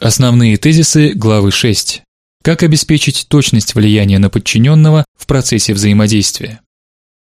Основные тезисы главы 6. Как обеспечить точность влияния на подчиненного в процессе взаимодействия?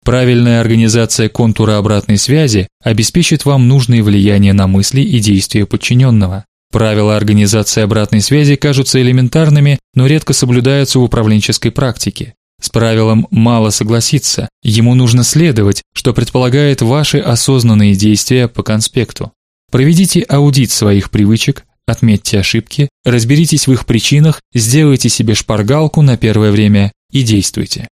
Правильная организация контура обратной связи обеспечит вам нужное влияние на мысли и действия подчиненного. Правила организации обратной связи кажутся элементарными, но редко соблюдаются в управленческой практике. С правилом мало согласиться, ему нужно следовать, что предполагает ваши осознанные действия по конспекту. Проведите аудит своих привычек, отметьте ошибки, разберитесь в их причинах, сделайте себе шпаргалку на первое время и действуйте.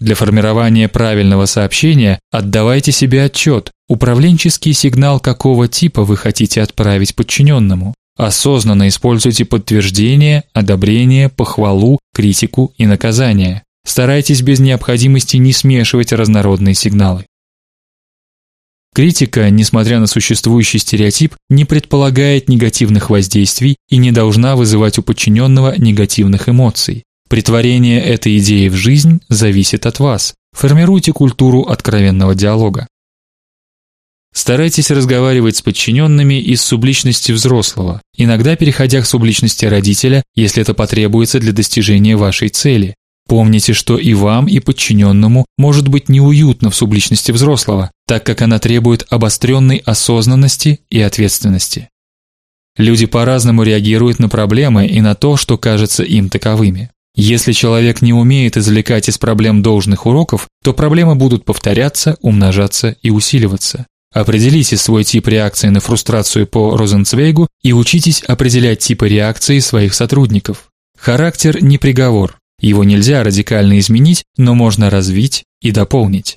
Для формирования правильного сообщения отдавайте себе отчет, управленческий сигнал какого типа вы хотите отправить подчиненному. Осознанно используйте подтверждение, одобрение, похвалу, критику и наказание. Старайтесь без необходимости не смешивать разнородные сигналы. Критика, несмотря на существующий стереотип, не предполагает негативных воздействий и не должна вызывать у подчиненного негативных эмоций. Притворение этой идеи в жизнь зависит от вас. Формируйте культуру откровенного диалога. Старайтесь разговаривать с подчиненными из субличности взрослого, иногда переходя к субличности родителя, если это потребуется для достижения вашей цели. Помните, что и вам, и подчиненному может быть неуютно в субличности взрослого, так как она требует обостренной осознанности и ответственности. Люди по-разному реагируют на проблемы и на то, что кажется им таковыми. Если человек не умеет извлекать из проблем должных уроков, то проблемы будут повторяться, умножаться и усиливаться. Определите свой тип реакции на фрустрацию по Розенцвейгу и учитесь определять типы реакции своих сотрудников. Характер не приговор. Его нельзя радикально изменить, но можно развить и дополнить.